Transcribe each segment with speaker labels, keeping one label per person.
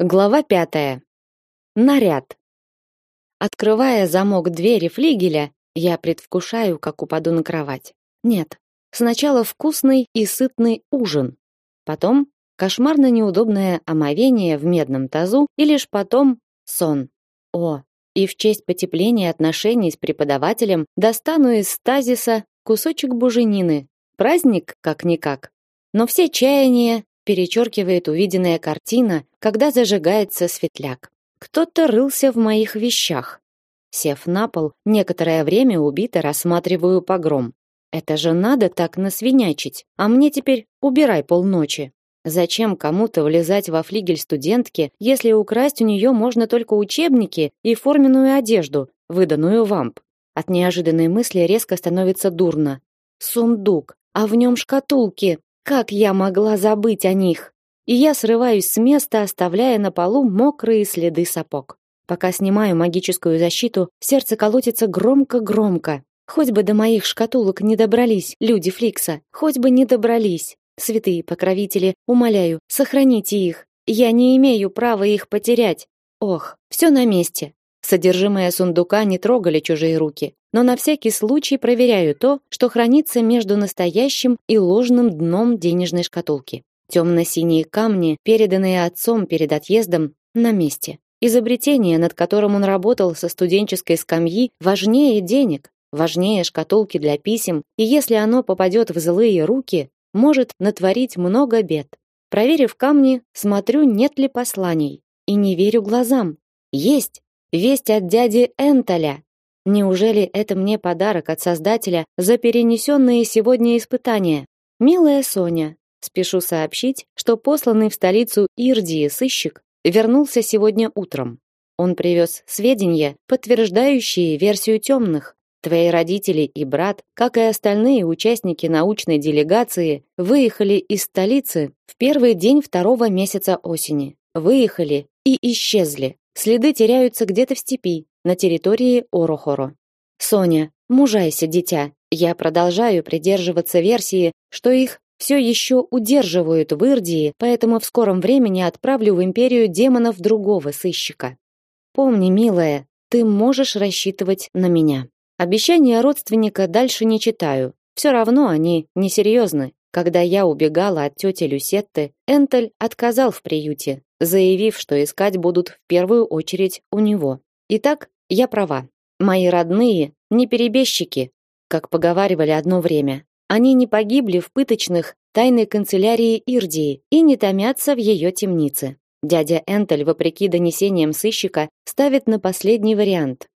Speaker 1: Глава пятая. Наряд. Открывая замок двери флигеля, я предвкушаю, как упаду на кровать. Нет. Сначала вкусный и сытный ужин. Потом кошмарно неудобное омовение в медном тазу и лишь потом сон. О, и в честь потепления отношений с преподавателем достану из стазиса кусочек буженины. Праздник как-никак. Но все чаяния перечеркивает увиденная картина, когда зажигается светляк. Кто-то рылся в моих вещах. Сев на пол, некоторое время убито рассматриваю погром. Это же надо так насвинячить, а мне теперь убирай полночи. Зачем кому-то влезать во флигель студентки, если украсть у нее можно только учебники и форменную одежду, выданную вамп? От неожиданной мысли резко становится дурно. Сундук, а в нем шкатулки. Как я могла забыть о них? И я срываюсь с места, оставляя на полу мокрые следы сапог. Пока снимаю магическую защиту, сердце колотится громко-громко. Хоть бы до моих шкатулок не добрались люди Фликса, хоть бы не добрались. Святые покровители, умоляю, сохраните их. Я не имею права их потерять. Ох, все на месте. Содержимое сундука не трогали чужие руки но на всякий случай проверяю то, что хранится между настоящим и ложным дном денежной шкатулки. Темно-синие камни, переданные отцом перед отъездом, на месте. Изобретение, над которым он работал со студенческой скамьи, важнее денег, важнее шкатулки для писем, и если оно попадет в злые руки, может натворить много бед. Проверив камни, смотрю, нет ли посланий, и не верю глазам. Есть! Весть от дяди Энтоля. Неужели это мне подарок от Создателя за перенесенные сегодня испытания? Милая Соня, спешу сообщить, что посланный в столицу Ирдии сыщик вернулся сегодня утром. Он привез сведения, подтверждающие версию темных. Твои родители и брат, как и остальные участники научной делегации, выехали из столицы в первый день второго месяца осени. Выехали и исчезли. Следы теряются где-то в степи, на территории Орохоро. Соня, мужайся, дитя. Я продолжаю придерживаться версии, что их все еще удерживают в Ирдии, поэтому в скором времени отправлю в империю демонов другого сыщика. Помни, милая, ты можешь рассчитывать на меня. Обещания родственника дальше не читаю. Все равно они несерьезны. Когда я убегала от тети Люсетты, Энтель отказал в приюте, заявив, что искать будут в первую очередь у него. Итак, я права. Мои родные не перебежчики, как поговаривали одно время. Они не погибли в пыточных тайной канцелярии Ирдии и не томятся в ее темнице. Дядя Энтель, вопреки донесениям сыщика, ставит на последний вариант.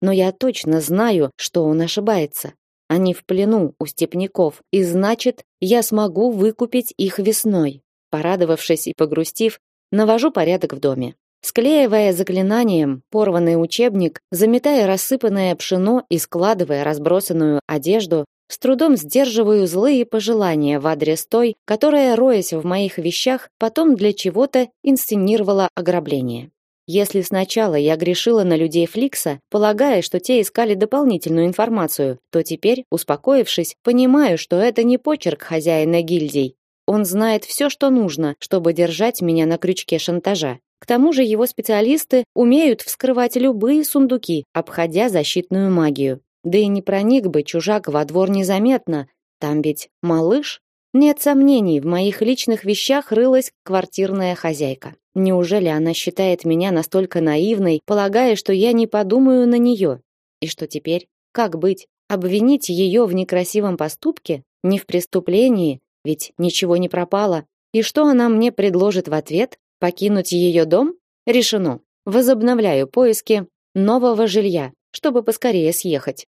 Speaker 1: Но я точно знаю, что он ошибается. Они в плену у степняков, и значит, я смогу выкупить их весной. Порадовавшись и погрустив, навожу порядок в доме. Склеивая заклинанием порванный учебник, заметая рассыпанное пшено и складывая разбросанную одежду, с трудом сдерживаю злые пожелания в адрес той, которая, роясь в моих вещах, потом для чего-то инсценировала ограбление. Если сначала я грешила на людей Фликса, полагая, что те искали дополнительную информацию, то теперь, успокоившись, понимаю, что это не почерк хозяина гильдий. Он знает все, что нужно, чтобы держать меня на крючке шантажа. К тому же его специалисты умеют вскрывать любые сундуки, обходя защитную магию. Да и не проник бы чужак во двор незаметно. Там ведь малыш. Нет сомнений, в моих личных вещах рылась квартирная хозяйка. Неужели она считает меня настолько наивной, полагая, что я не подумаю на нее? И что теперь? Как быть? Обвинить ее в некрасивом поступке? Не в преступлении? Ведь ничего не пропало. И что она мне предложит в ответ? Покинуть ее дом? Решено. Возобновляю поиски нового жилья, чтобы поскорее съехать.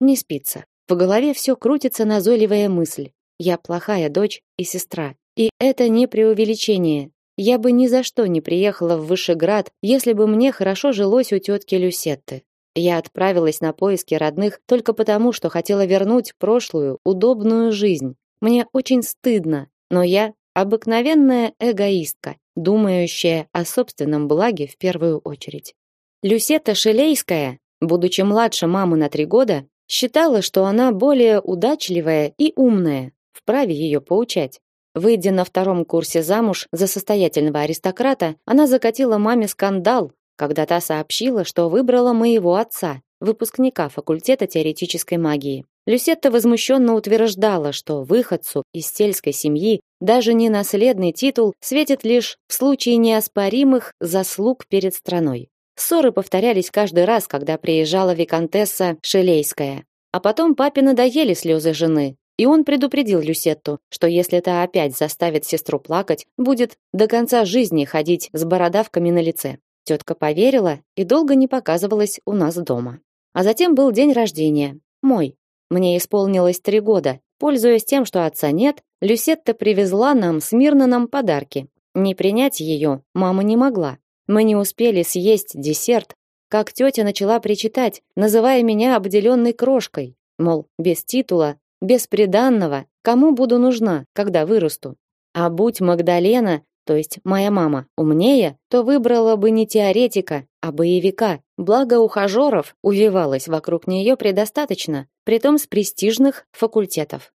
Speaker 1: Не спится. В голове все крутится назойливая мысль. Я плохая дочь и сестра. И это не преувеличение. Я бы ни за что не приехала в Вышеград, если бы мне хорошо жилось у тетки Люсетты. Я отправилась на поиски родных только потому, что хотела вернуть прошлую, удобную жизнь. Мне очень стыдно, но я обыкновенная эгоистка думающая о собственном благе в первую очередь. Люсета Шелейская, будучи младше мамы на три года, считала, что она более удачливая и умная, вправе ее поучать. Выйдя на втором курсе замуж за состоятельного аристократа, она закатила маме скандал, когда та сообщила, что выбрала моего отца, выпускника факультета теоретической магии. Люсетта возмущенно утверждала, что выходцу из сельской семьи даже не наследный титул светит лишь в случае неоспоримых заслуг перед страной. Ссоры повторялись каждый раз, когда приезжала виконтесса Шелейская. А потом папе надоели слезы жены, и он предупредил Люсетту, что если та опять заставит сестру плакать, будет до конца жизни ходить с бородавками на лице. Тетка поверила и долго не показывалась у нас дома. А затем был день рождения. Мой. Мне исполнилось три года. Пользуясь тем, что отца нет, Люсетта привезла нам с Мирнаном подарки. Не принять ее мама не могла. Мы не успели съесть десерт, как тетя начала причитать, называя меня обделенной крошкой. Мол, без титула без приданного, кому буду нужна, когда вырасту? А будь Магдалена, то есть моя мама, умнее, то выбрала бы не теоретика, а боевика. Благо ухажеров увивалось вокруг нее предостаточно, притом с престижных факультетов.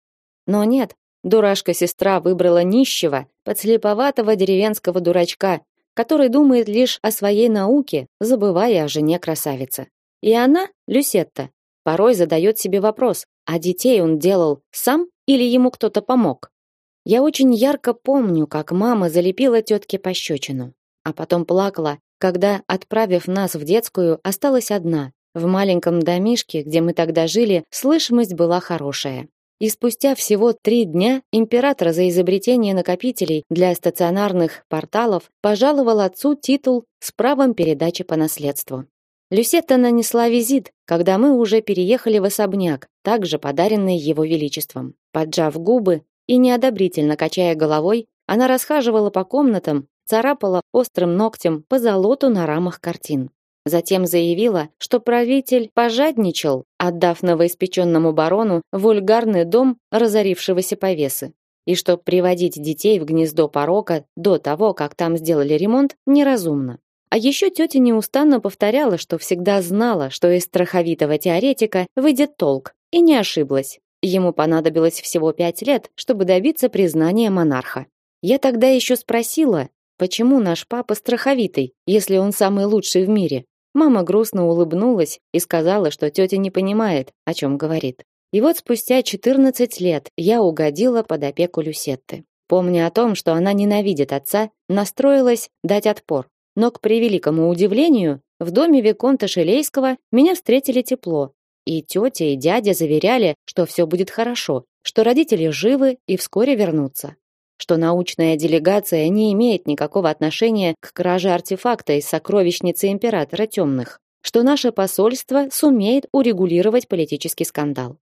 Speaker 1: Но нет, дурашка-сестра выбрала нищего, подслеповатого деревенского дурачка, который думает лишь о своей науке, забывая о жене красавицы. И она, Люсетта, порой задает себе вопрос, а детей он делал сам или ему кто-то помог? Я очень ярко помню, как мама залепила тетке пощечину, а потом плакала, когда, отправив нас в детскую, осталась одна. В маленьком домишке, где мы тогда жили, слышимость была хорошая. И спустя всего три дня император за изобретение накопителей для стационарных порталов пожаловал отцу титул с правом передачи по наследству. Люсетта нанесла визит, когда мы уже переехали в особняк, также подаренный его величеством. Поджав губы и неодобрительно качая головой, она расхаживала по комнатам, царапала острым ногтем по золоту на рамах картин. Затем заявила, что правитель пожадничал, отдав новоиспеченному барону вульгарный дом разорившегося повесы, и что приводить детей в гнездо порока до того, как там сделали ремонт, неразумно. А еще тетя неустанно повторяла, что всегда знала, что из страховитого теоретика выйдет толк, и не ошиблась. Ему понадобилось всего пять лет, чтобы добиться признания монарха. Я тогда еще спросила, почему наш папа страховитый, если он самый лучший в мире. Мама грустно улыбнулась и сказала, что тетя не понимает, о чем говорит. И вот спустя 14 лет я угодила под опеку Люсетты. Помня о том, что она ненавидит отца, настроилась дать отпор. Но к превеликому удивлению, в доме виконта Шелейского меня встретили тепло. И тетя, и дядя заверяли, что все будет хорошо, что родители живы и вскоре вернутся. Что научная делегация не имеет никакого отношения к краже артефакта из сокровищницы императора темных. Что наше посольство сумеет урегулировать политический скандал.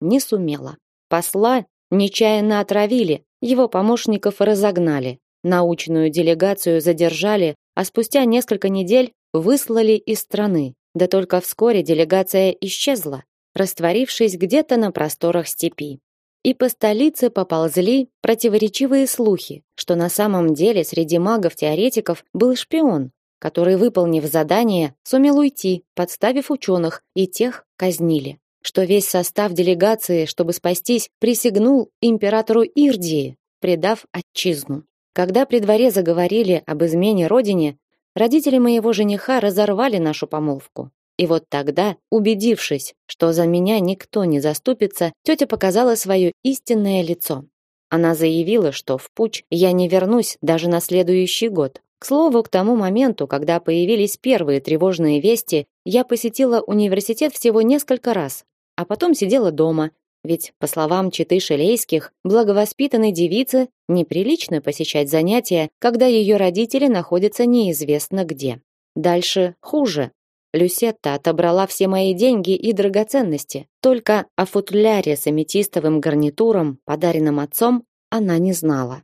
Speaker 1: Не сумело. Посла нечаянно отравили, его помощников разогнали. Научную делегацию задержали, а спустя несколько недель выслали из страны. Да только вскоре делегация исчезла, растворившись где-то на просторах степи. И по столице поползли противоречивые слухи, что на самом деле среди магов-теоретиков был шпион, который, выполнив задание, сумел уйти, подставив ученых, и тех казнили. Что весь состав делегации, чтобы спастись, присягнул императору Ирдии, предав отчизну. Когда при дворе заговорили об измене родине, родители моего жениха разорвали нашу помолвку. И вот тогда, убедившись, что за меня никто не заступится, тетя показала свое истинное лицо. Она заявила, что в путь я не вернусь даже на следующий год. К слову, к тому моменту, когда появились первые тревожные вести, я посетила университет всего несколько раз, а потом сидела дома, ведь, по словам читы Шелейских, благовоспитанной девице неприлично посещать занятия, когда ее родители находятся неизвестно где. Дальше хуже. Люсетта отобрала все мои деньги и драгоценности. Только о футляре с аметистовым гарнитуром, подаренным отцом, она не знала.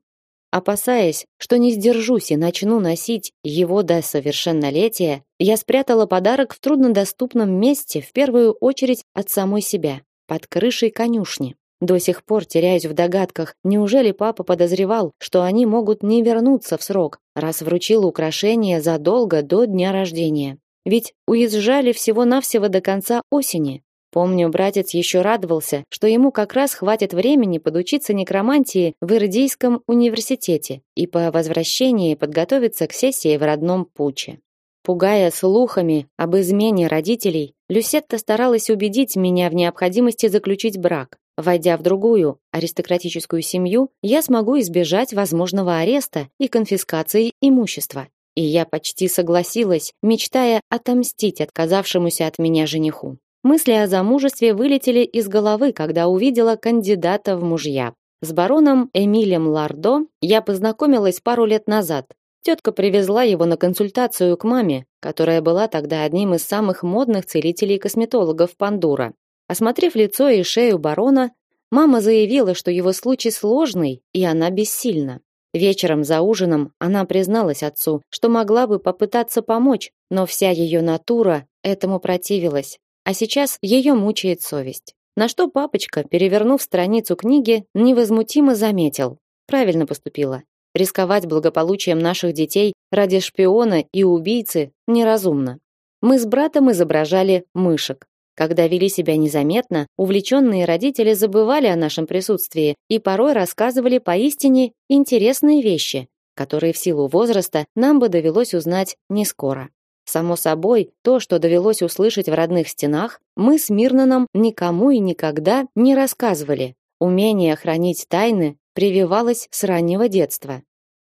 Speaker 1: Опасаясь, что не сдержусь и начну носить его до совершеннолетия, я спрятала подарок в труднодоступном месте, в первую очередь от самой себя под крышей конюшни. До сих пор теряюсь в догадках, неужели папа подозревал, что они могут не вернуться в срок, раз вручил украшение задолго до дня рождения. Ведь уезжали всего-навсего до конца осени. Помню, братец еще радовался, что ему как раз хватит времени подучиться некромантии в Ирдийском университете и по возвращении подготовиться к сессии в родном Пуче. Пугая слухами об измене родителей, Люсетта старалась убедить меня в необходимости заключить брак. Войдя в другую аристократическую семью, я смогу избежать возможного ареста и конфискации имущества. И я почти согласилась, мечтая отомстить отказавшемуся от меня жениху. Мысли о замужестве вылетели из головы, когда увидела кандидата в мужья. С бароном Эмилем Лардо я познакомилась пару лет назад. Тетка привезла его на консультацию к маме, которая была тогда одним из самых модных целителей-косметологов Пандура. Осмотрев лицо и шею барона, мама заявила, что его случай сложный, и она бессильна. Вечером за ужином она призналась отцу, что могла бы попытаться помочь, но вся ее натура этому противилась а сейчас ее мучает совесть. На что папочка, перевернув страницу книги, невозмутимо заметил: правильно поступила. Рисковать благополучием наших детей ради шпиона и убийцы неразумно. Мы с братом изображали мышек. Когда вели себя незаметно, увлеченные родители забывали о нашем присутствии и порой рассказывали поистине интересные вещи, которые в силу возраста нам бы довелось узнать не скоро. Само собой, то, что довелось услышать в родных стенах, мы с Мирнаном никому и никогда не рассказывали. Умение хранить тайны прививалось с раннего детства.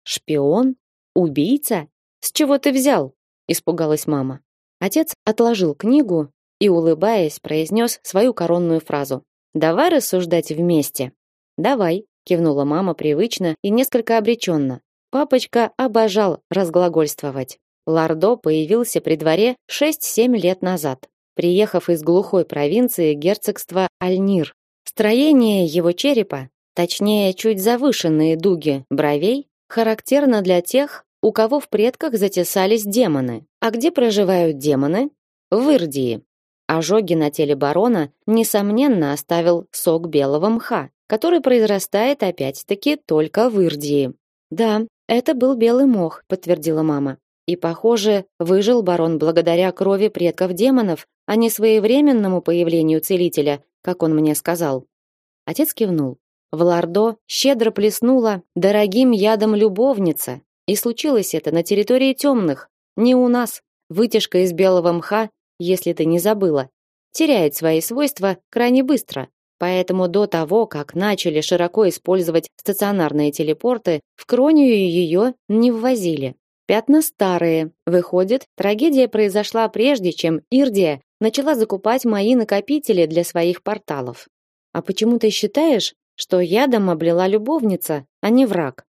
Speaker 1: Шпион? Убийца? С чего ты взял? испугалась мама. Отец отложил книгу и, улыбаясь, произнес свою коронную фразу. Давай рассуждать вместе. Давай, кивнула мама привычно и несколько обреченно. Папочка обожал разглагольствовать. Лардо появился при дворе 6-7 лет назад, приехав из глухой провинции герцогства Альнир. Строение его черепа, точнее, чуть завышенные дуги бровей, характерно для тех, у кого в предках затесались демоны. А где проживают демоны? В Ирдии. Ожоги на теле барона несомненно оставил сок белого мха, который произрастает опять-таки только в Ирдии. Да, это был белый мох, подтвердила мама. И, похоже, выжил барон благодаря крови предков демонов, а не своевременному появлению целителя, как он мне сказал. Отец кивнул. В Лардо щедро плеснула дорогим ядом любовница, и случилось это на территории темных, не у нас. Вытяжка из белого мха, если ты не забыла, теряет свои свойства крайне быстро. Поэтому до того, как начали широко использовать стационарные телепорты, в Кронию ее не ввозили. Пятна старые. Выходит, трагедия произошла прежде, чем Ирдия начала закупать мои накопители для своих порталов. А почему ты считаешь, что ядом облила любовница, а не враг?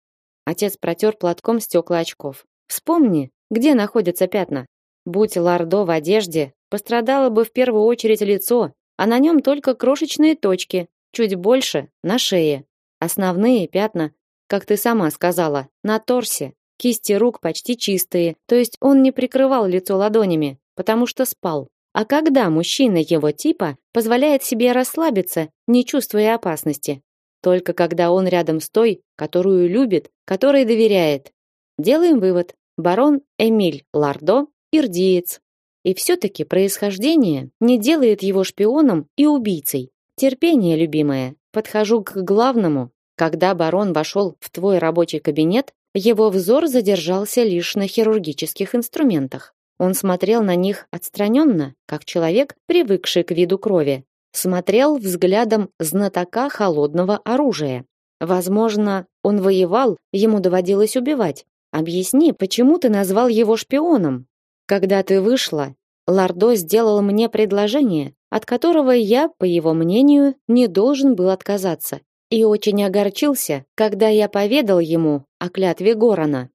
Speaker 1: Отец протер платком стекла очков. Вспомни, где находятся пятна. Будь Лардо в одежде, пострадало бы в первую очередь лицо, а на нем только крошечные точки, чуть больше на шее. Основные пятна, как ты сама сказала, на торсе. Кисти рук почти чистые, то есть он не прикрывал лицо ладонями, потому что спал. А когда мужчина его типа позволяет себе расслабиться, не чувствуя опасности? Только когда он рядом с той, которую любит, которой доверяет. Делаем вывод. Барон Эмиль Лардо ирдиец. И все-таки происхождение не делает его шпионом и убийцей. Терпение, любимая. Подхожу к главному. Когда барон вошел в твой рабочий кабинет, его взор задержался лишь на хирургических инструментах. Он смотрел на них отстраненно, как человек, привыкший к виду крови. Смотрел взглядом знатока холодного оружия. Возможно, он воевал, ему доводилось убивать. Объясни, почему ты назвал его шпионом? Когда ты вышла, Лардо сделал мне предложение, от которого я, по его мнению, не должен был отказаться и очень огорчился, когда я поведал ему о клятве Горана.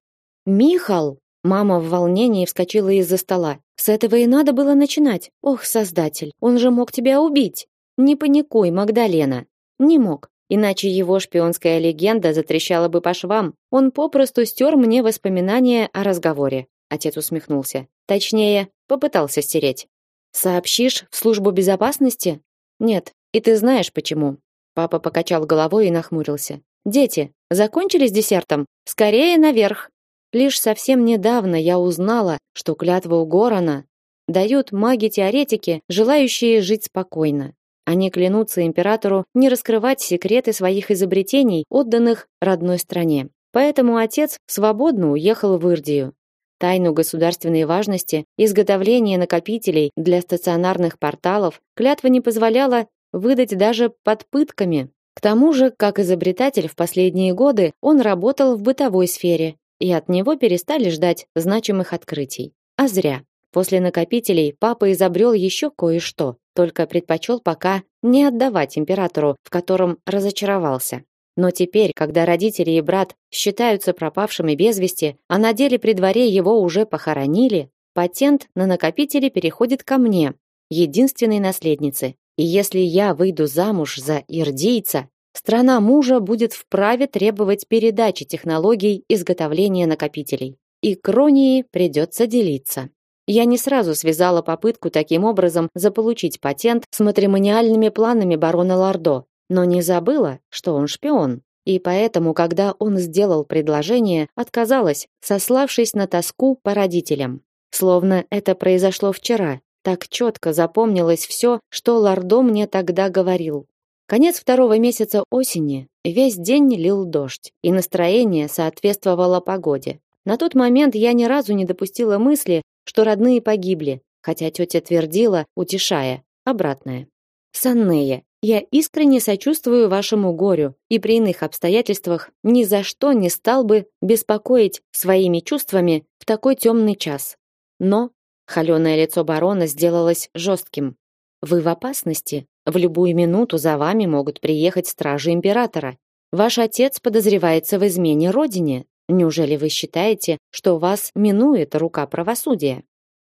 Speaker 1: «Михал!» Мама в волнении вскочила из-за стола. «С этого и надо было начинать. Ох, Создатель, он же мог тебя убить!» «Не паникуй, Магдалена!» «Не мог. Иначе его шпионская легенда затрещала бы по швам. Он попросту стер мне воспоминания о разговоре». Отец усмехнулся. Точнее, попытался стереть. «Сообщишь в службу безопасности?» «Нет, и ты знаешь почему. Папа покачал головой и нахмурился. Дети, закончили с десертом? Скорее наверх. Лишь совсем недавно я узнала, что клятва у Горана дают маги-теоретики, желающие жить спокойно. Они клянутся императору не раскрывать секреты своих изобретений, отданных родной стране. Поэтому отец свободно уехал в Ирдию. Тайну государственной важности изготовления накопителей для стационарных порталов клятва не позволяла выдать даже под пытками. К тому же, как изобретатель в последние годы, он работал в бытовой сфере, и от него перестали ждать значимых открытий. А зря. После накопителей папа изобрел еще кое-что, только предпочел пока не отдавать императору, в котором разочаровался. Но теперь, когда родители и брат считаются пропавшими без вести, а на деле при дворе его уже похоронили, патент на накопители переходит ко мне, единственной наследнице. И если я выйду замуж за ирдийца, страна мужа будет вправе требовать передачи технологий изготовления накопителей. И кронии придется делиться. Я не сразу связала попытку таким образом заполучить патент с матримониальными планами барона Лардо, но не забыла, что он шпион. И поэтому, когда он сделал предложение, отказалась, сославшись на тоску по родителям. Словно это произошло вчера. Так четко запомнилось все, что Лардо мне тогда говорил. Конец второго месяца осени. Весь день лил дождь, и настроение соответствовало погоде. На тот момент я ни разу не допустила мысли, что родные погибли, хотя тетя твердила, утешая, обратное. Саннея, я искренне сочувствую вашему горю и при иных обстоятельствах ни за что не стал бы беспокоить своими чувствами в такой темный час. Но холеное лицо барона сделалось жестким. Вы в опасности. В любую минуту за вами могут приехать стражи императора. Ваш отец подозревается в измене родине. Неужели вы считаете, что вас минует рука правосудия?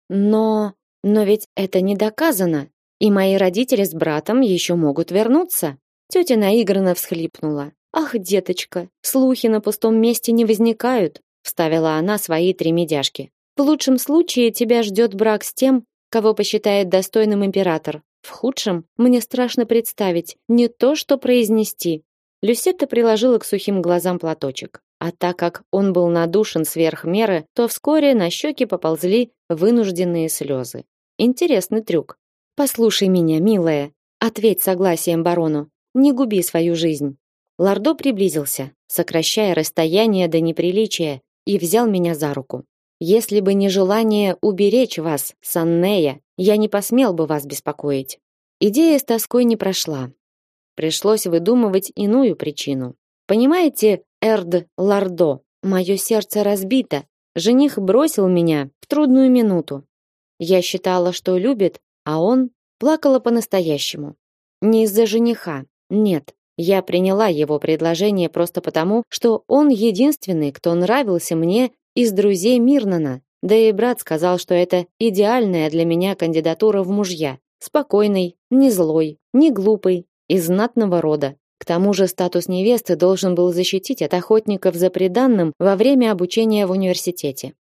Speaker 1: Но, но ведь это не доказано, и мои родители с братом еще могут вернуться. Тетя наигранно всхлипнула. Ах, деточка, слухи на пустом месте не возникают, вставила она свои три медяшки. В лучшем случае тебя ждет брак с тем, кого посчитает достойным император. В худшем мне страшно представить, не то что произнести. Люсетта приложила к сухим глазам платочек. А так как он был надушен сверх меры, то вскоре на щеки поползли вынужденные слезы. Интересный трюк. Послушай меня, милая, ответь согласием барону. Не губи свою жизнь. Лордо приблизился, сокращая расстояние до неприличия, и взял меня за руку. Если бы не желание уберечь вас, Саннея, я не посмел бы вас беспокоить. Идея с тоской не прошла. Пришлось выдумывать иную причину. Понимаете, Эрд Лардо, мое сердце разбито. Жених бросил меня в трудную минуту. Я считала, что любит, а он плакала по-настоящему. Не из-за жениха. Нет, я приняла его предложение просто потому, что он единственный, кто нравился мне из друзей Мирнана. Да и брат сказал, что это идеальная для меня кандидатура в мужья. Спокойный, не злой, не глупый, из знатного рода. К тому же статус невесты должен был защитить от охотников за преданным во время обучения в университете.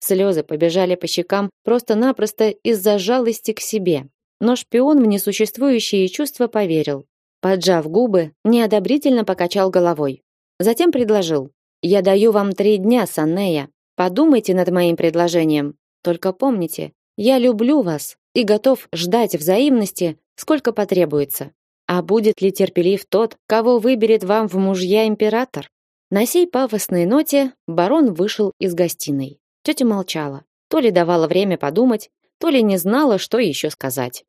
Speaker 1: Слезы побежали по щекам просто-напросто из-за жалости к себе. Но шпион в несуществующие чувства поверил. Поджав губы, неодобрительно покачал головой. Затем предложил. «Я даю вам три дня, Саннея. Подумайте над моим предложением. Только помните, я люблю вас и готов ждать взаимности, сколько потребуется. А будет ли терпелив тот, кого выберет вам в мужья император? На сей пафосной ноте барон вышел из гостиной. Тетя молчала, то ли давала время подумать, то ли не знала, что еще сказать.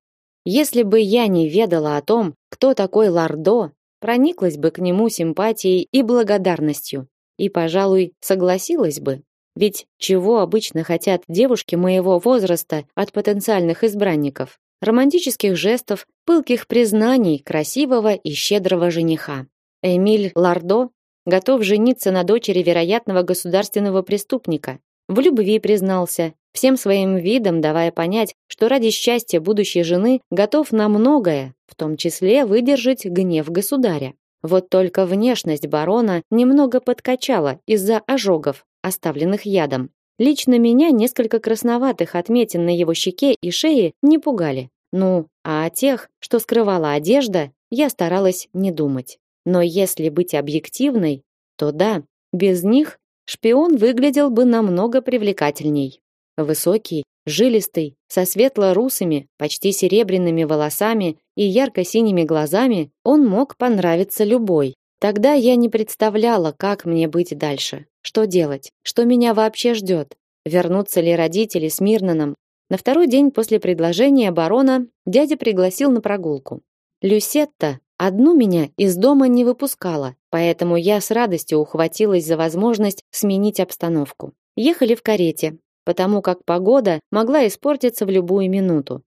Speaker 1: Если бы я не ведала о том, кто такой Лардо, прониклась бы к нему симпатией и благодарностью, и, пожалуй, согласилась бы. Ведь чего обычно хотят девушки моего возраста от потенциальных избранников? романтических жестов, пылких признаний красивого и щедрого жениха. Эмиль Лардо готов жениться на дочери вероятного государственного преступника. В любви признался, всем своим видом давая понять, что ради счастья будущей жены готов на многое, в том числе выдержать гнев государя. Вот только внешность барона немного подкачала из-за ожогов, оставленных ядом. Лично меня несколько красноватых отметин на его щеке и шее не пугали. Ну, а о тех, что скрывала одежда, я старалась не думать. Но если быть объективной, то да, без них шпион выглядел бы намного привлекательней. Высокий, жилистый, со светло-русыми, почти серебряными волосами и ярко-синими глазами, он мог понравиться любой. Тогда я не представляла, как мне быть дальше. Что делать? Что меня вообще ждет? Вернутся ли родители с Мирнаном? На второй день после предложения барона дядя пригласил на прогулку. Люсетта одну меня из дома не выпускала, поэтому я с радостью ухватилась за возможность сменить обстановку. Ехали в карете, потому как погода могла испортиться в любую минуту.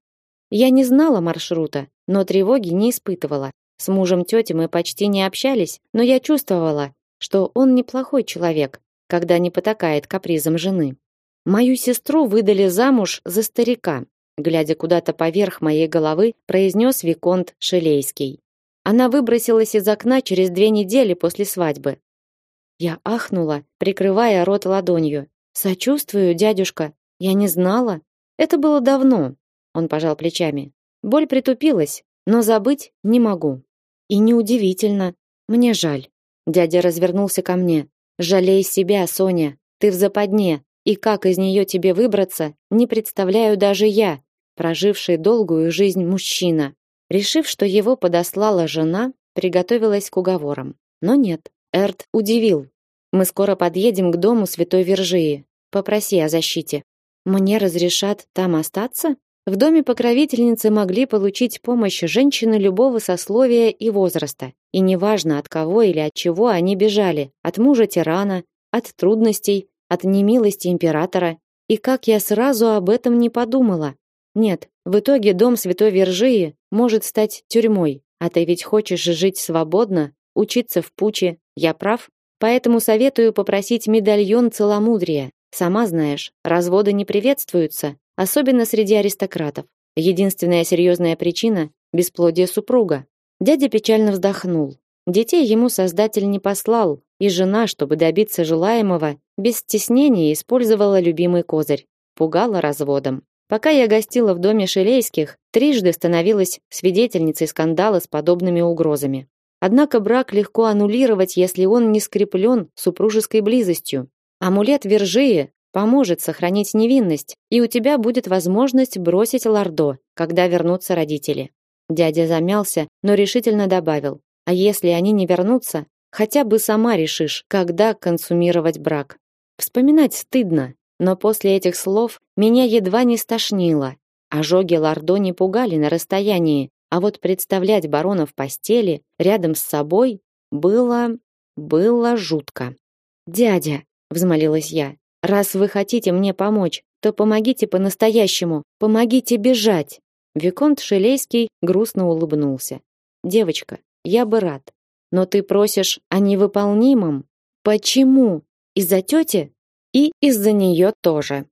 Speaker 1: Я не знала маршрута, но тревоги не испытывала. С мужем тети мы почти не общались, но я чувствовала, что он неплохой человек, когда не потакает капризам жены. Мою сестру выдали замуж за старика, глядя куда-то поверх моей головы, произнес виконт Шелейский. Она выбросилась из окна через две недели после свадьбы. Я ахнула, прикрывая рот ладонью. Сочувствую, дядюшка. Я не знала. Это было давно. Он пожал плечами. Боль притупилась, но забыть не могу. И неудивительно. Мне жаль. Дядя развернулся ко мне. Жалей себя, Соня. Ты в западне, и как из нее тебе выбраться, не представляю даже я, проживший долгую жизнь мужчина. Решив, что его подослала жена, приготовилась к уговорам. Но нет, Эрт удивил. Мы скоро подъедем к дому Святой Вержии. Попроси о защите. Мне разрешат там остаться? В доме покровительницы могли получить помощь женщины любого сословия и возраста, и неважно от кого или от чего они бежали: от мужа тирана, от трудностей, от немилости императора. И как я сразу об этом не подумала. Нет, в итоге дом Святой Вержии может стать тюрьмой. А ты ведь хочешь жить свободно, учиться в пуче. Я прав? Поэтому советую попросить медальон целомудрия. Сама знаешь, разводы не приветствуются, особенно среди аристократов. Единственная серьезная причина бесплодие супруга. Дядя печально вздохнул. Детей ему создатель не послал, и жена, чтобы добиться желаемого, без стеснения использовала любимый козырь пугала разводом. Пока я гостила в доме Шелейских, трижды становилась свидетельницей скандала с подобными угрозами. Однако брак легко аннулировать, если он не скреплен супружеской близостью. Амулет Вержии поможет сохранить невинность, и у тебя будет возможность бросить Лордо, когда вернутся родители. Дядя замялся, но решительно добавил: "А если они не вернутся, хотя бы сама решишь, когда консумировать брак". Вспоминать стыдно, но после этих слов меня едва не стошнило. Ожоги Лордо не пугали на расстоянии, а вот представлять барона в постели рядом с собой было было жутко. Дядя, взмолилась я. Раз вы хотите мне помочь, то помогите по-настоящему, помогите бежать. Виконт Шелейский грустно улыбнулся. Девочка, я бы рад, но ты просишь о невыполнимом. Почему? Из-за тети? И из-за нее тоже.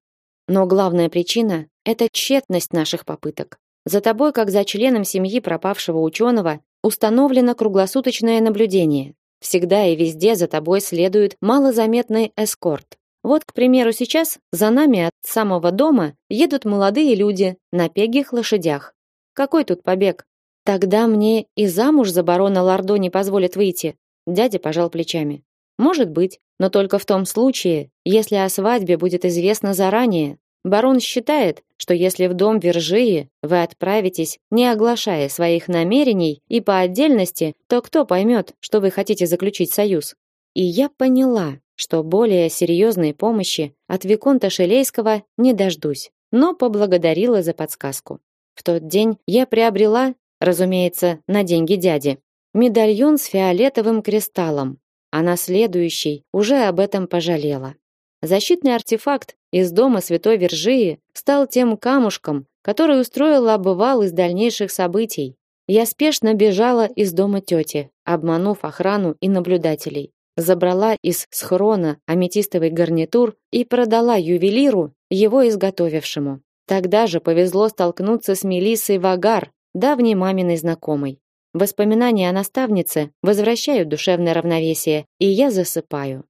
Speaker 1: Но главная причина это тщетность наших попыток. За тобой, как за членом семьи пропавшего ученого, установлено круглосуточное наблюдение. Всегда и везде за тобой следует малозаметный эскорт. Вот, к примеру, сейчас за нами от самого дома едут молодые люди на пегих лошадях. Какой тут побег? Тогда мне и замуж за барона Лордо не позволят выйти. Дядя пожал плечами. Может быть, но только в том случае, если о свадьбе будет известно заранее. Барон считает, что если в дом Вержии вы отправитесь, не оглашая своих намерений и по отдельности, то кто поймет, что вы хотите заключить союз? И я поняла, что более серьезной помощи от виконта Шелейского не дождусь, но поблагодарила за подсказку. В тот день я приобрела, разумеется, на деньги дяди, медальон с фиолетовым кристаллом, а на следующий уже об этом пожалела. Защитный артефакт из дома Святой Вержии стал тем камушком, который устроил обвал из дальнейших событий. Я спешно бежала из дома тети, обманув охрану и наблюдателей. Забрала из схрона аметистовый гарнитур и продала ювелиру, его изготовившему. Тогда же повезло столкнуться с Мелиссой Вагар, давней маминой знакомой. Воспоминания о наставнице возвращают душевное равновесие, и я засыпаю.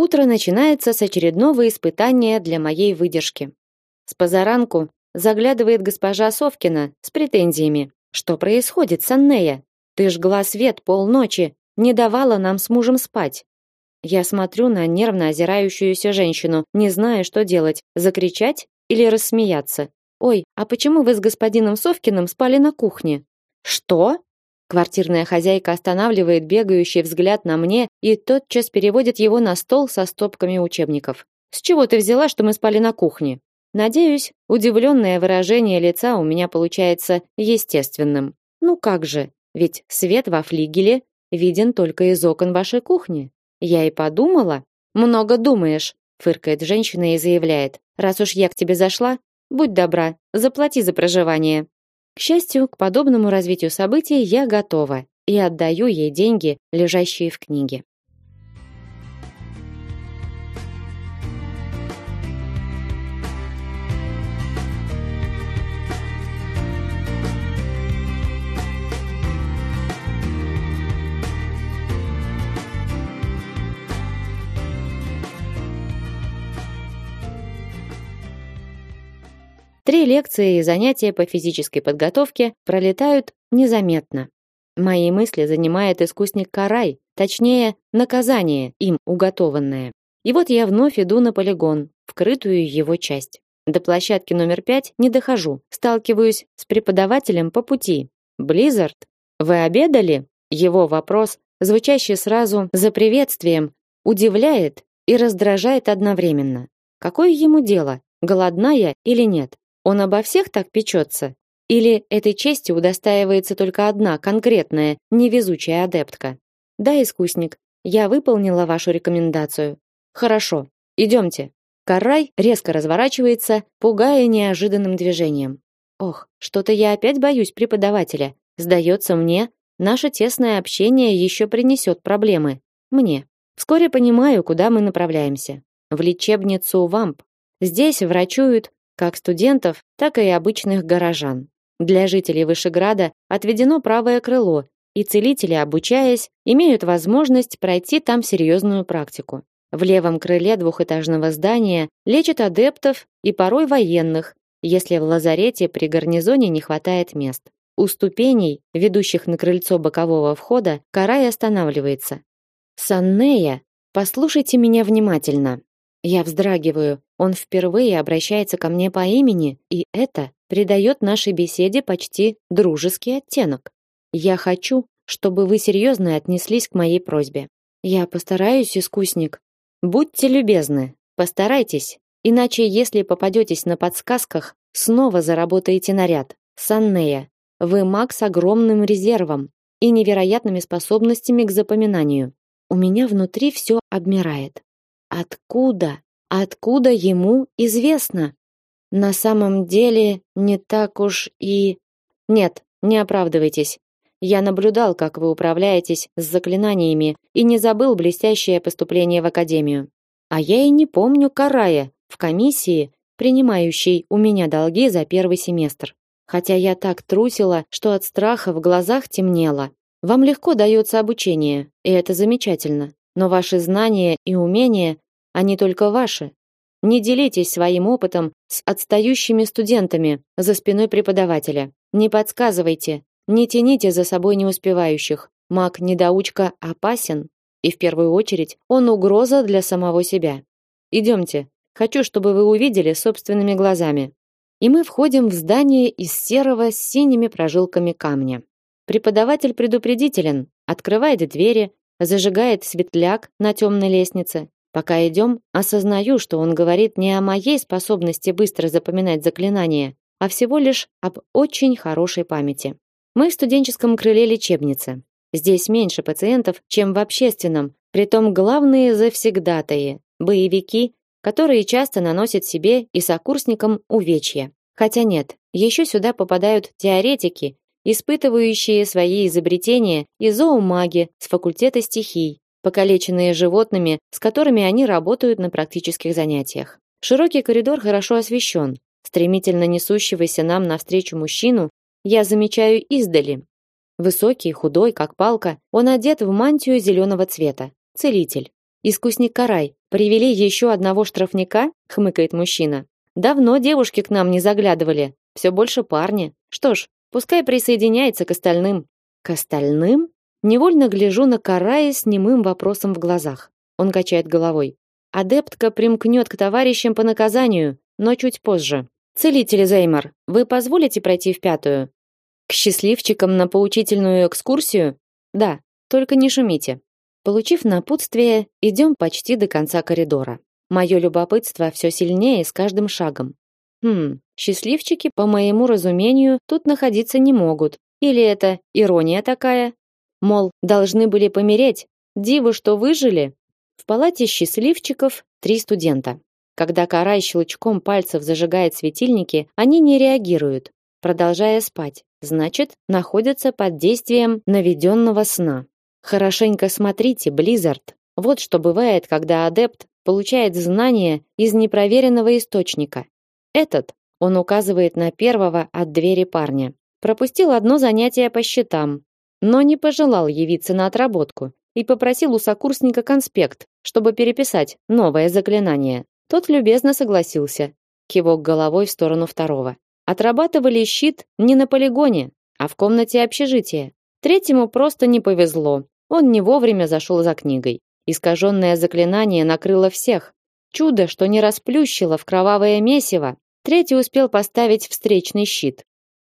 Speaker 1: Утро начинается с очередного испытания для моей выдержки. С позаранку заглядывает госпожа Совкина с претензиями. Что происходит с Аннея? Ты жгла свет полночи, не давала нам с мужем спать. Я смотрю на нервно озирающуюся женщину, не зная, что делать: закричать или рассмеяться. Ой, а почему вы с господином Совкиным спали на кухне? Что? Квартирная хозяйка останавливает бегающий взгляд на мне и тотчас переводит его на стол со стопками учебников. С чего ты взяла, что мы спали на кухне? Надеюсь, удивленное выражение лица у меня получается естественным. Ну как же? Ведь свет во флигеле виден только из окон вашей кухни. Я и подумала. Много думаешь, фыркает женщина и заявляет: раз уж я к тебе зашла, будь добра, заплати за проживание. К счастью, к подобному развитию событий я готова и отдаю ей деньги, лежащие в книге. Три лекции и занятия по физической подготовке пролетают незаметно. Мои мысли занимает искусник Карай, точнее, наказание им уготованное. И вот я вновь иду на полигон, вкрытую его часть. До площадки номер пять не дохожу, сталкиваюсь с преподавателем по пути. Близзард, вы обедали? Его вопрос, звучащий сразу за приветствием, удивляет и раздражает одновременно. Какое ему дело, голодная или нет? Он обо всех так печется? Или этой чести удостаивается только одна конкретная, невезучая адептка? Да, искусник, я выполнила вашу рекомендацию. Хорошо, идемте. Карай резко разворачивается, пугая неожиданным движением. Ох, что-то я опять боюсь преподавателя. Сдается мне, наше тесное общение еще принесет проблемы. Мне. Вскоре понимаю, куда мы направляемся. В лечебницу ВАМП. Здесь врачуют как студентов, так и обычных горожан. Для жителей Вышеграда отведено правое крыло, и целители, обучаясь, имеют возможность пройти там серьезную практику. В левом крыле двухэтажного здания лечат адептов и порой военных, если в лазарете при гарнизоне не хватает мест. У ступеней, ведущих на крыльцо бокового входа, Карай останавливается. «Саннея, послушайте меня внимательно. Я вздрагиваю. Он впервые обращается ко мне по имени, и это придает нашей беседе почти дружеский оттенок. Я хочу, чтобы вы серьезно отнеслись к моей просьбе. Я постараюсь, искусник. Будьте любезны, постарайтесь, иначе если попадетесь на подсказках, снова заработаете наряд. Саннея, вы маг с огромным резервом и невероятными способностями к запоминанию. У меня внутри все обмирает. Откуда? Откуда ему известно? На самом деле не так уж и Нет, не оправдывайтесь. Я наблюдал, как вы управляетесь с заклинаниями и не забыл блестящее поступление в академию. А я и не помню Карая в комиссии, принимающей у меня долги за первый семестр. Хотя я так трусила, что от страха в глазах темнело. Вам легко дается обучение, и это замечательно но ваши знания и умения, они только ваши. Не делитесь своим опытом с отстающими студентами за спиной преподавателя. Не подсказывайте, не тяните за собой неуспевающих. Маг-недоучка опасен, и в первую очередь он угроза для самого себя. Идемте, хочу, чтобы вы увидели собственными глазами. И мы входим в здание из серого с синими прожилками камня. Преподаватель предупредителен, открывает двери, зажигает светляк на темной лестнице. Пока идем, осознаю, что он говорит не о моей способности быстро запоминать заклинания, а всего лишь об очень хорошей памяти. Мы в студенческом крыле лечебницы. Здесь меньше пациентов, чем в общественном, притом главные завсегдатаи, боевики, которые часто наносят себе и сокурсникам увечья. Хотя нет, еще сюда попадают теоретики испытывающие свои изобретения и зоомаги с факультета стихий, покалеченные животными, с которыми они работают на практических занятиях. Широкий коридор хорошо освещен. Стремительно несущегося нам навстречу мужчину я замечаю издали. Высокий, худой, как палка, он одет в мантию зеленого цвета. Целитель. Искусник Карай, привели еще одного штрафника? хмыкает мужчина. Давно девушки к нам не заглядывали, все больше парни. Что ж, пускай присоединяется к остальным. К остальным? Невольно гляжу на Карая с немым вопросом в глазах. Он качает головой. Адептка примкнет к товарищам по наказанию, но чуть позже. Целитель Зеймар, вы позволите пройти в пятую? К счастливчикам на поучительную экскурсию? Да, только не шумите. Получив напутствие, идем почти до конца коридора. Мое любопытство все сильнее с каждым шагом. Хм, счастливчики, по моему разумению, тут находиться не могут. Или это ирония такая? Мол, должны были помереть. Дивы, что выжили. В палате счастливчиков три студента. Когда Карай щелчком пальцев зажигает светильники, они не реагируют, продолжая спать. Значит, находятся под действием наведенного сна. Хорошенько смотрите, Близзард. Вот что бывает, когда адепт получает знания из непроверенного источника. Этот, он указывает на первого от двери парня, пропустил одно занятие по счетам, но не пожелал явиться на отработку и попросил у сокурсника конспект, чтобы переписать новое заклинание. Тот любезно согласился. Кивок головой в сторону второго. Отрабатывали щит не на полигоне, а в комнате общежития. Третьему просто не повезло. Он не вовремя зашел за книгой. Искаженное заклинание накрыло всех. Чудо, что не расплющило в кровавое месиво. Третий успел поставить встречный щит.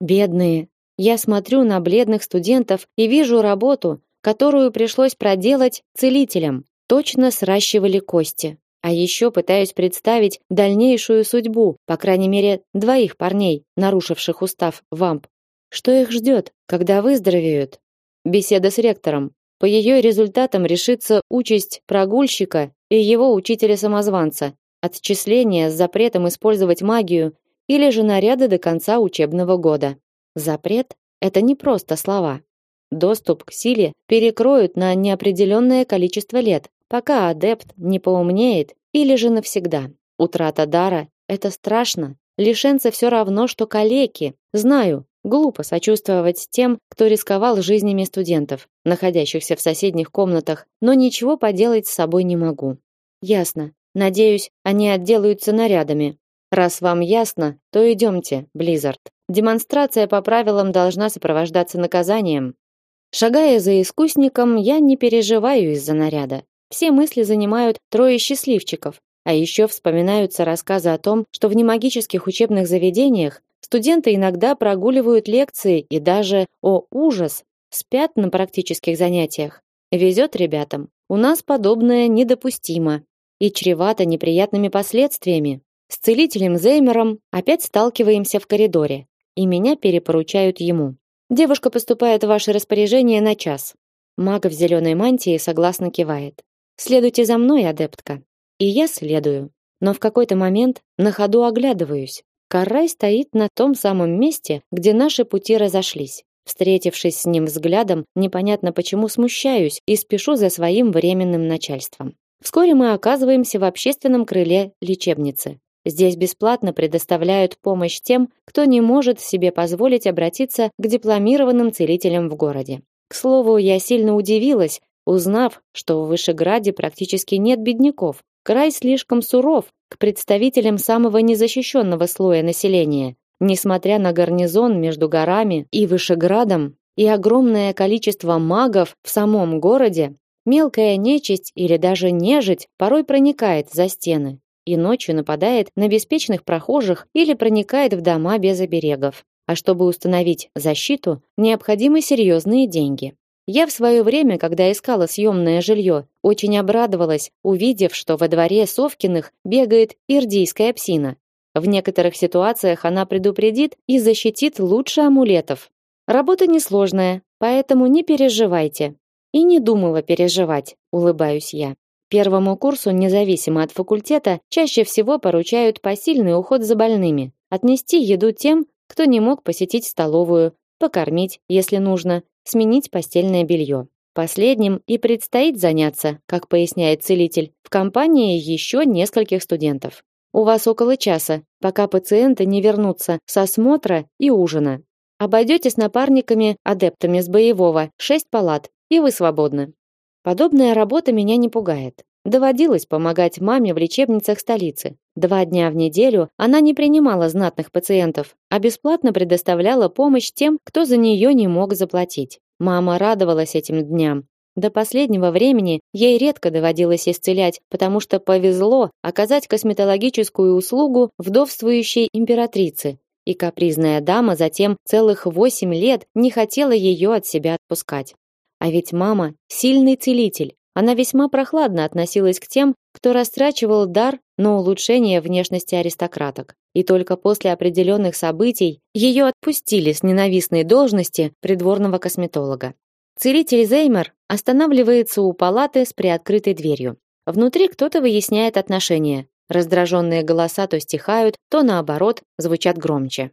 Speaker 1: Бедные. Я смотрю на бледных студентов и вижу работу, которую пришлось проделать целителям. Точно сращивали кости. А еще пытаюсь представить дальнейшую судьбу, по крайней мере, двоих парней, нарушивших устав вамп. Что их ждет, когда выздоровеют? Беседа с ректором. По ее результатам решится участь прогульщика и его учителя-самозванца, отчисление с запретом использовать магию или же наряды до конца учебного года. Запрет это не просто слова. Доступ к силе перекроют на неопределенное количество лет, пока адепт не поумнеет или же навсегда. Утрата дара это страшно. Лишенцы все равно что калеки. Знаю, глупо сочувствовать тем, кто рисковал жизнями студентов, находящихся в соседних комнатах, но ничего поделать с собой не могу. Ясно. Надеюсь, они отделаются нарядами. Раз вам ясно, то идемте, Близзард. Демонстрация по правилам должна сопровождаться наказанием. Шагая за искусником, я не переживаю из-за наряда. Все мысли занимают трое счастливчиков, а еще вспоминаются рассказы о том, что в немагических учебных заведениях студенты иногда прогуливают лекции и даже, о ужас, спят на практических занятиях. Везет ребятам. У нас подобное недопустимо и чревато неприятными последствиями. С целителем Зеймером опять сталкиваемся в коридоре, и меня перепоручают ему. Девушка поступает в ваше распоряжение на час. Маг в зеленой мантии согласно кивает. Следуйте за мной, адептка. И я следую. Но в какой-то момент на ходу оглядываюсь. Карай стоит на том самом месте, где наши пути разошлись. Встретившись с ним взглядом, непонятно почему смущаюсь и спешу за своим временным начальством. Вскоре мы оказываемся в общественном крыле лечебницы. Здесь бесплатно предоставляют помощь тем, кто не может себе позволить обратиться к дипломированным целителям в городе. К слову, я сильно удивилась, узнав, что в Вышеграде практически нет бедняков. Край слишком суров к представителям самого незащищенного слоя населения. Несмотря на гарнизон между горами и Вышеградом и огромное количество магов в самом городе, мелкая нечисть или даже нежить порой проникает за стены и ночью нападает на беспечных прохожих или проникает в дома без оберегов. А чтобы установить защиту, необходимы серьезные деньги. Я в свое время, когда искала съемное жилье, очень обрадовалась, увидев, что во дворе Совкиных бегает ирдийская псина. В некоторых ситуациях она предупредит и защитит лучше амулетов. Работа несложная, поэтому не переживайте. И не думала переживать, улыбаюсь я. Первому курсу, независимо от факультета, чаще всего поручают посильный уход за больными, отнести еду тем, кто не мог посетить столовую, покормить, если нужно, сменить постельное белье. Последним и предстоит заняться, как поясняет целитель, в компании еще нескольких студентов. У вас около часа, пока пациенты не вернутся с осмотра и ужина. Обойдетесь с напарниками, адептами с боевого, шесть палат, и вы свободны. Подобная работа меня не пугает. доводилось помогать маме в лечебницах столицы. Два дня в неделю она не принимала знатных пациентов, а бесплатно предоставляла помощь тем, кто за нее не мог заплатить. Мама радовалась этим дням. До последнего времени ей редко доводилось исцелять, потому что повезло оказать косметологическую услугу вдовствующей императрице, и капризная дама затем целых восемь лет не хотела ее от себя отпускать. А ведь мама сильный целитель. Она весьма прохладно относилась к тем, кто растрачивал дар на улучшение внешности аристократок. И только после определенных событий ее отпустили с ненавистной должности придворного косметолога. Целитель Зеймер останавливается у палаты с приоткрытой дверью. Внутри кто-то выясняет отношения. Раздраженные голоса то стихают, то наоборот звучат громче.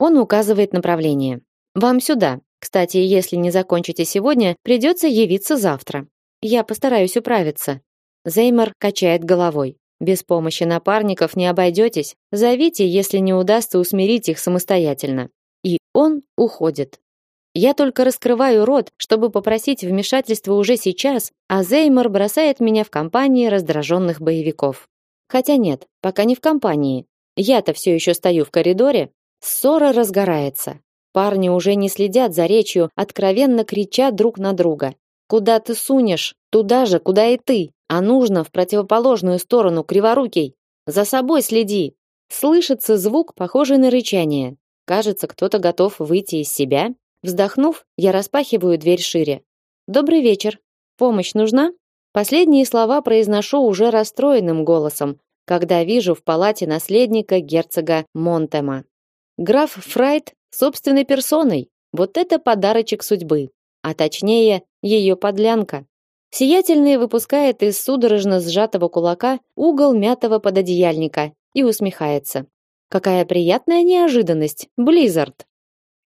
Speaker 1: Он указывает направление. Вам сюда. Кстати, если не закончите сегодня, придется явиться завтра. Я постараюсь управиться. Зеймер качает головой. Без помощи напарников не обойдетесь. Зовите, если не удастся усмирить их самостоятельно. И он уходит. Я только раскрываю рот, чтобы попросить вмешательства уже сейчас, а Зеймер бросает меня в компании раздраженных боевиков. Хотя нет, пока не в компании. Я-то все еще стою в коридоре. Ссора разгорается. Парни уже не следят за речью, откровенно крича друг на друга. Куда ты сунешь? Туда же, куда и ты. А нужно в противоположную сторону, криворукий. За собой следи. Слышится звук, похожий на рычание. Кажется, кто-то готов выйти из себя. Вздохнув, я распахиваю дверь шире. Добрый вечер. Помощь нужна? Последние слова произношу уже расстроенным голосом, когда вижу в палате наследника герцога Монтема. Граф Фрайт собственной персоной. Вот это подарочек судьбы, а точнее, ее подлянка. Сиятельный выпускает из судорожно сжатого кулака угол мятого пододеяльника и усмехается. Какая приятная неожиданность, Близзард.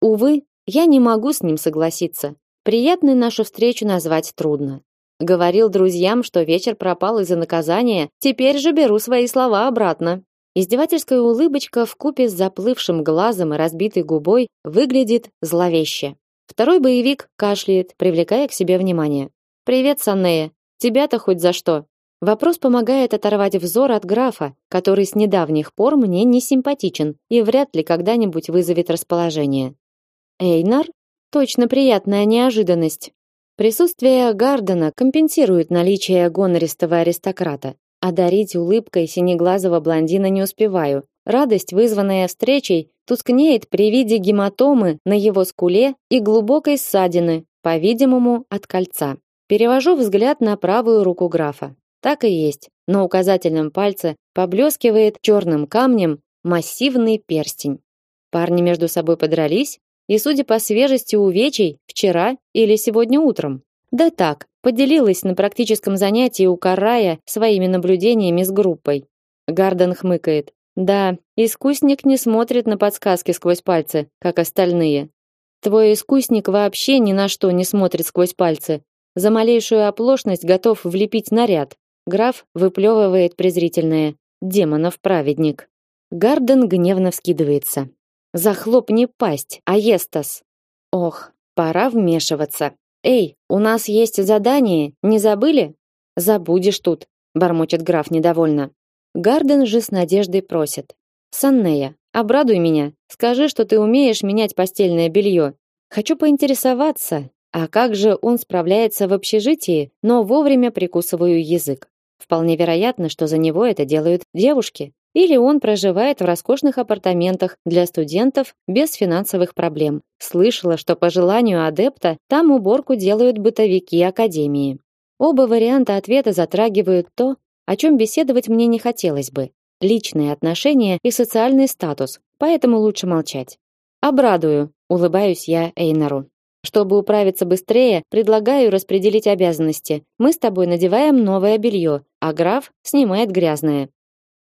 Speaker 1: Увы, я не могу с ним согласиться. Приятной нашу встречу назвать трудно. Говорил друзьям, что вечер пропал из-за наказания, теперь же беру свои слова обратно. Издевательская улыбочка в купе с заплывшим глазом и разбитой губой выглядит зловеще. Второй боевик кашляет, привлекая к себе внимание. Привет, Саннея. Тебя-то хоть за что? Вопрос помогает оторвать взор от графа, который с недавних пор мне не симпатичен и вряд ли когда-нибудь вызовет расположение. Эйнар? Точно приятная неожиданность. Присутствие Гардена компенсирует наличие гонористого аристократа. Одарить улыбкой синеглазого блондина не успеваю. Радость, вызванная встречей, тускнеет при виде гематомы на его скуле и глубокой ссадины, по-видимому, от кольца. Перевожу взгляд на правую руку графа. Так и есть. На указательном пальце поблескивает черным камнем массивный перстень. Парни между собой подрались, и, судя по свежести увечий, вчера или сегодня утром. Да так, поделилась на практическом занятии у Карая своими наблюдениями с группой. Гарден хмыкает. Да, искусник не смотрит на подсказки сквозь пальцы, как остальные. Твой искусник вообще ни на что не смотрит сквозь пальцы. За малейшую оплошность готов влепить наряд. Граф выплевывает презрительное: "Демонов праведник". Гарден гневно вскидывается. Захлопни пасть, Аестас. Ох, пора вмешиваться. Эй, у нас есть задание, не забыли? Забудешь тут, бормочет граф недовольно. Гарден же с надеждой просит: "Саннея, обрадуй меня. Скажи, что ты умеешь менять постельное белье. Хочу поинтересоваться, а как же он справляется в общежитии, но вовремя прикусываю язык. Вполне вероятно, что за него это делают девушки. Или он проживает в роскошных апартаментах для студентов без финансовых проблем. Слышала, что по желанию адепта там уборку делают бытовики академии. Оба варианта ответа затрагивают то, о чем беседовать мне не хотелось бы. Личные отношения и социальный статус, поэтому лучше молчать. Обрадую, улыбаюсь я Эйнару. Чтобы управиться быстрее, предлагаю распределить обязанности. Мы с тобой надеваем новое белье, а граф снимает грязное.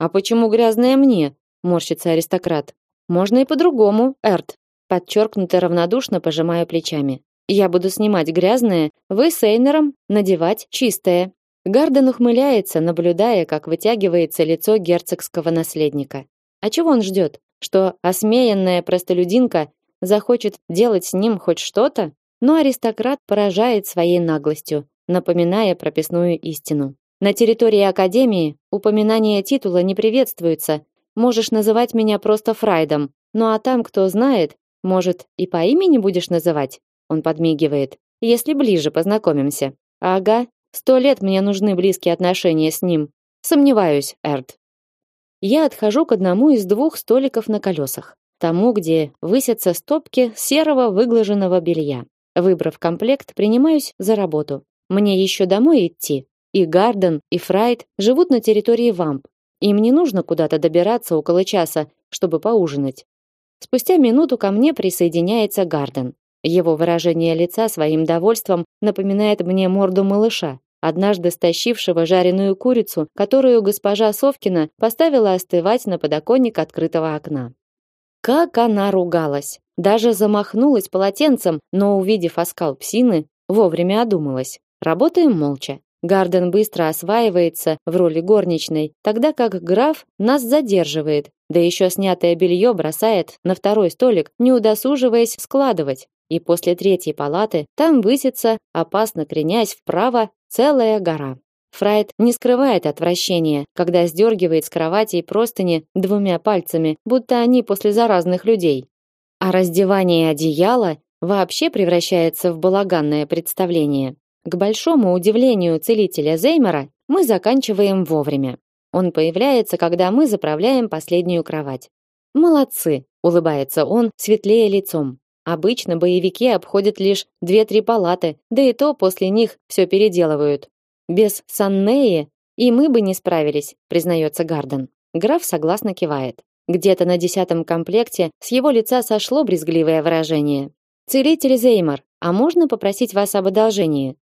Speaker 1: А почему грязное мне? морщится аристократ. Можно и по-другому, Эрт. Подчеркнуто равнодушно пожимаю плечами. Я буду снимать грязное, вы с Эйнером надевать чистое. Гарден ухмыляется, наблюдая, как вытягивается лицо герцогского наследника. А чего он ждет? Что осмеянная простолюдинка захочет делать с ним хоть что-то? Но аристократ поражает своей наглостью, напоминая прописную истину. На территории академии упоминание титула не приветствуется. Можешь называть меня просто Фрайдом. Ну а там, кто знает, может, и по имени будешь называть? Он подмигивает. Если ближе познакомимся. Ага, сто лет мне нужны близкие отношения с ним. Сомневаюсь, Эрд. Я отхожу к одному из двух столиков на колесах, тому, где высятся стопки серого выглаженного белья. Выбрав комплект, принимаюсь за работу. Мне еще домой идти, и Гарден, и Фрайт живут на территории Вамп. Им не нужно куда-то добираться около часа, чтобы поужинать. Спустя минуту ко мне присоединяется Гарден. Его выражение лица своим довольством напоминает мне морду малыша, однажды стащившего жареную курицу, которую госпожа Совкина поставила остывать на подоконник открытого окна. Как она ругалась! Даже замахнулась полотенцем, но, увидев оскал псины, вовремя одумалась. Работаем молча. Гарден быстро осваивается в роли горничной, тогда как граф нас задерживает, да еще снятое белье бросает на второй столик, не удосуживаясь складывать. И после третьей палаты там высится, опасно кренясь вправо, целая гора. Фрайд не скрывает отвращения, когда сдергивает с кровати простыни двумя пальцами, будто они после заразных людей. А раздевание одеяла вообще превращается в балаганное представление. К большому удивлению целителя Зеймера, мы заканчиваем вовремя. Он появляется, когда мы заправляем последнюю кровать. Молодцы, улыбается он, светлее лицом. Обычно боевики обходят лишь две-три палаты, да и то после них все переделывают. Без Саннеи и мы бы не справились, признается Гарден. Граф согласно кивает. Где-то на десятом комплекте с его лица сошло брезгливое выражение. Целитель Зеймер, а можно попросить вас об одолжении?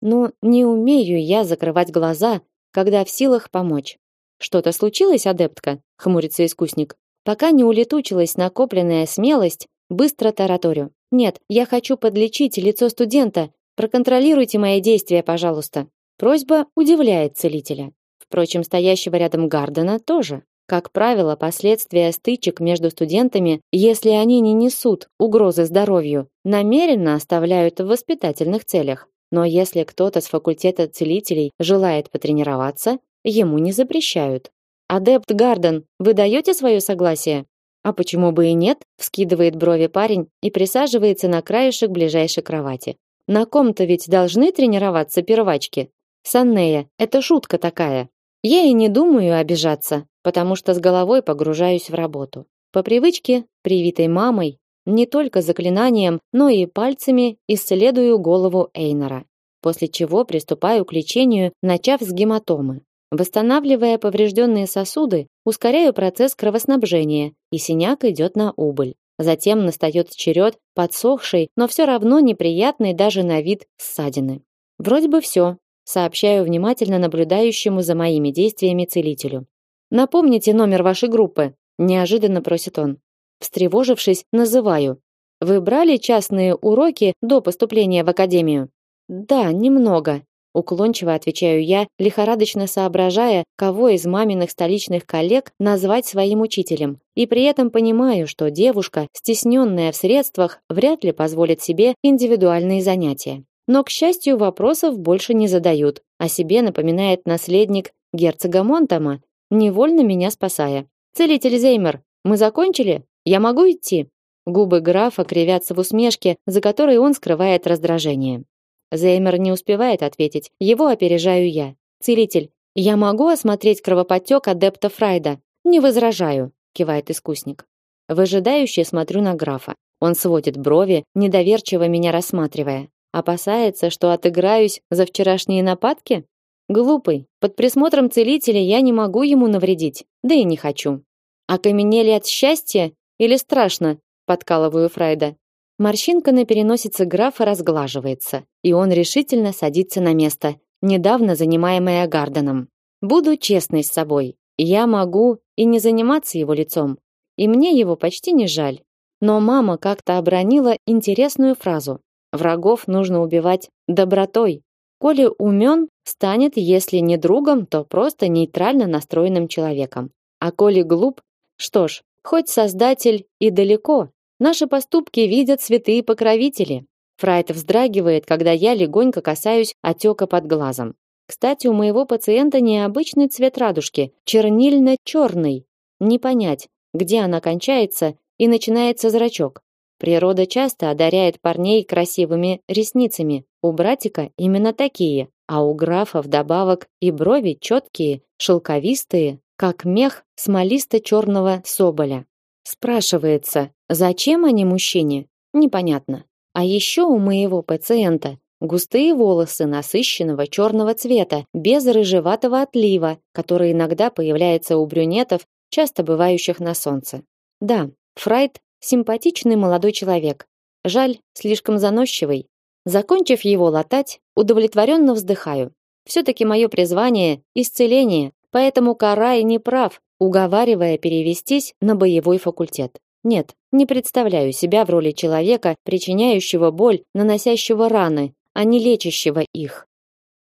Speaker 1: Но не умею я закрывать глаза, когда в силах помочь. Что-то случилось, адептка? хмурится искусник. Пока не улетучилась накопленная смелость, быстро тараторю. Нет, я хочу подлечить лицо студента. Проконтролируйте мои действия, пожалуйста. Просьба удивляет целителя. Впрочем, стоящего рядом Гардена тоже. Как правило, последствия стычек между студентами, если они не несут угрозы здоровью, намеренно оставляют в воспитательных целях. Но если кто-то с факультета целителей желает потренироваться, ему не запрещают. Адепт Гарден, вы даете свое согласие? А почему бы и нет? Вскидывает брови парень и присаживается на краешек ближайшей кровати. На ком-то ведь должны тренироваться первачки. Саннея, это шутка такая. Я и не думаю обижаться, потому что с головой погружаюсь в работу. По привычке, привитой мамой, не только заклинанием, но и пальцами исследую голову Эйнора, после чего приступаю к лечению, начав с гематомы. Восстанавливая поврежденные сосуды, ускоряю процесс кровоснабжения, и синяк идет на убыль. Затем настает черед подсохшей, но все равно неприятной даже на вид ссадины. Вроде бы все, сообщаю внимательно наблюдающему за моими действиями целителю. Напомните номер вашей группы, неожиданно просит он. Встревожившись, называю. Вы брали частные уроки до поступления в академию? Да, немного, уклончиво отвечаю я, лихорадочно соображая, кого из маминых столичных коллег назвать своим учителем, и при этом понимаю, что девушка, стесненная в средствах, вряд ли позволит себе индивидуальные занятия. Но, к счастью, вопросов больше не задают, о себе напоминает наследник герцога Монтама, невольно меня спасая. Целитель Зеймер, мы закончили? Я могу идти? Губы графа кривятся в усмешке, за которой он скрывает раздражение. Зеймер не успевает ответить, его опережаю я. Целитель, я могу осмотреть кровоподтек адепта Фрайда? Не возражаю, кивает искусник. Выжидающе смотрю на графа. Он сводит брови, недоверчиво меня рассматривая. Опасается, что отыграюсь за вчерашние нападки? Глупый. Под присмотром целителя я не могу ему навредить, да и не хочу. Окаменели от счастья или страшно? Подкалываю Фрайда. Морщинка на переносице графа разглаживается, и он решительно садится на место, недавно занимаемое Гарденом. Буду честной с собой. Я могу и не заниматься его лицом, и мне его почти не жаль. Но мама как-то обронила интересную фразу: врагов нужно убивать добротой. Коли умен, станет, если не другом, то просто нейтрально настроенным человеком. А коли глуп, что ж, Хоть Создатель и далеко, наши поступки видят святые покровители. Фрайт вздрагивает, когда я легонько касаюсь отека под глазом. Кстати, у моего пациента необычный цвет радужки, чернильно-черный. Не понять, где она кончается и начинается зрачок. Природа часто одаряет парней красивыми ресницами. У братика именно такие, а у графа вдобавок и брови четкие, шелковистые, как мех смолисто-черного соболя. Спрашивается, зачем они мужчине? Непонятно. А еще у моего пациента густые волосы насыщенного черного цвета, без рыжеватого отлива, который иногда появляется у брюнетов, часто бывающих на солнце. Да, Фрайд симпатичный молодой человек. Жаль, слишком заносчивый. Закончив его латать, удовлетворенно вздыхаю. Все-таки мое призвание – исцеление, поэтому Карай не прав, уговаривая перевестись на боевой факультет. Нет, не представляю себя в роли человека, причиняющего боль, наносящего раны, а не лечащего их.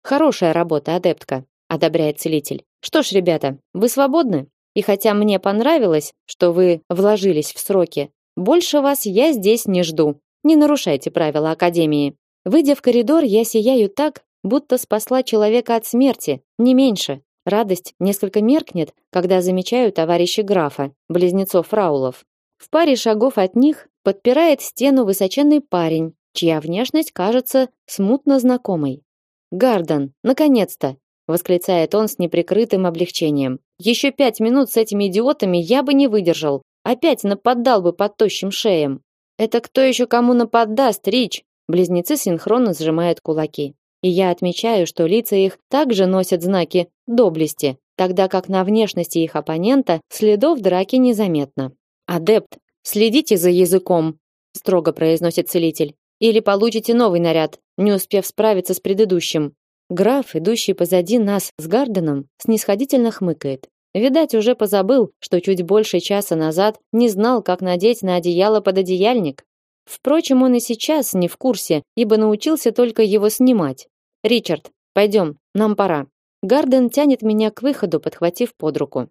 Speaker 1: Хорошая работа, адептка, одобряет целитель. Что ж, ребята, вы свободны? И хотя мне понравилось, что вы вложились в сроки, больше вас я здесь не жду. Не нарушайте правила академии. Выйдя в коридор, я сияю так, будто спасла человека от смерти, не меньше. Радость несколько меркнет, когда замечаю товарища графа, близнецов Фраулов. В паре шагов от них подпирает стену высоченный парень, чья внешность кажется смутно знакомой. Гарден, наконец-то, восклицает он с неприкрытым облегчением. Еще пять минут с этими идиотами я бы не выдержал. Опять нападал бы под тощим шеем. Это кто еще кому нападаст, Рич? Близнецы синхронно сжимают кулаки. И я отмечаю, что лица их также носят знаки доблести, тогда как на внешности их оппонента следов драки незаметно. Адепт, следите за языком, строго произносит целитель, или получите новый наряд, не успев справиться с предыдущим. Граф, идущий позади нас с Гарденом, снисходительно хмыкает. Видать, уже позабыл, что чуть больше часа назад не знал, как надеть на одеяло пододеяльник. Впрочем, он и сейчас не в курсе, ибо научился только его снимать. Ричард, пойдем, нам пора. Гарден тянет меня к выходу, подхватив под руку.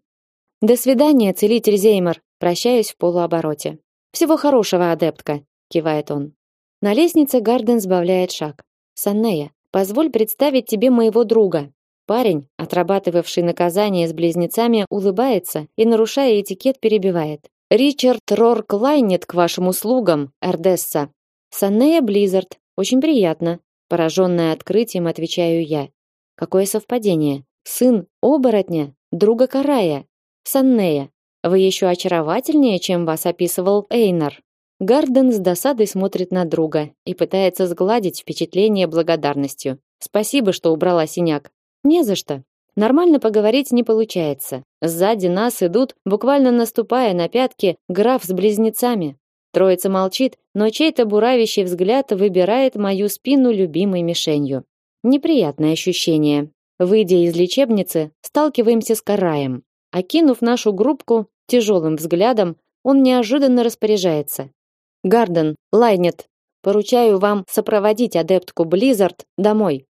Speaker 1: До свидания, целитель Зеймер. Прощаюсь в полуобороте. Всего хорошего, адептка, кивает он. На лестнице Гарден сбавляет шаг. Саннея, позволь представить тебе моего друга. Парень, отрабатывавший наказание с близнецами, улыбается и, нарушая этикет, перебивает. Ричард Рорк Лайнет к вашим услугам, Эрдесса. Саннея Близзард. Очень приятно. Пораженная открытием, отвечаю я. Какое совпадение. Сын оборотня, друга Карая. Саннея. Вы еще очаровательнее, чем вас описывал Эйнар. Гарден с досадой смотрит на друга и пытается сгладить впечатление благодарностью. Спасибо, что убрала синяк. Не за что. Нормально поговорить не получается. Сзади нас идут, буквально наступая на пятки, граф с близнецами. Троица молчит, но чей-то буравящий взгляд выбирает мою спину любимой мишенью. Неприятное ощущение. Выйдя из лечебницы, сталкиваемся с Караем. Окинув нашу группку тяжелым взглядом, он неожиданно распоряжается. «Гарден, Лайнет, поручаю вам сопроводить адептку Близзард домой».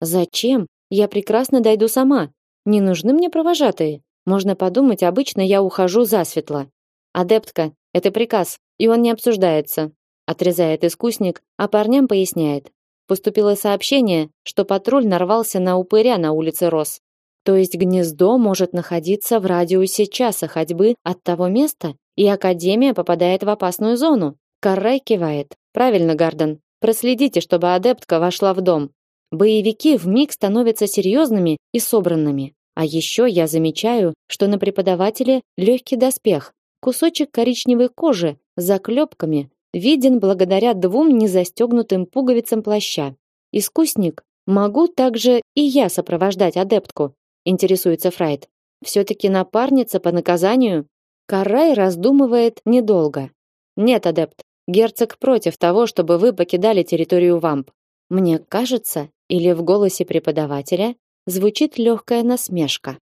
Speaker 1: «Зачем? Я прекрасно дойду сама. Не нужны мне провожатые. Можно подумать, обычно я ухожу засветло. Адептка, это приказ, и он не обсуждается, отрезает искусник, а парням поясняет. Поступило сообщение, что патруль нарвался на упыря на улице Рос. То есть гнездо может находиться в радиусе часа ходьбы от того места, и академия попадает в опасную зону. Каррай кивает. Правильно, Гарден. Проследите, чтобы адептка вошла в дом. Боевики вмиг становятся серьезными и собранными. А еще я замечаю, что на преподавателе легкий доспех, кусочек коричневой кожи с заклепками, виден благодаря двум незастегнутым пуговицам плаща. Искусник, могу также и я сопровождать адептку, интересуется Фрайд. Все-таки напарница по наказанию? Карай раздумывает недолго. Нет, адепт, герцог против того, чтобы вы покидали территорию вамп. Мне кажется, или в голосе преподавателя звучит легкая насмешка.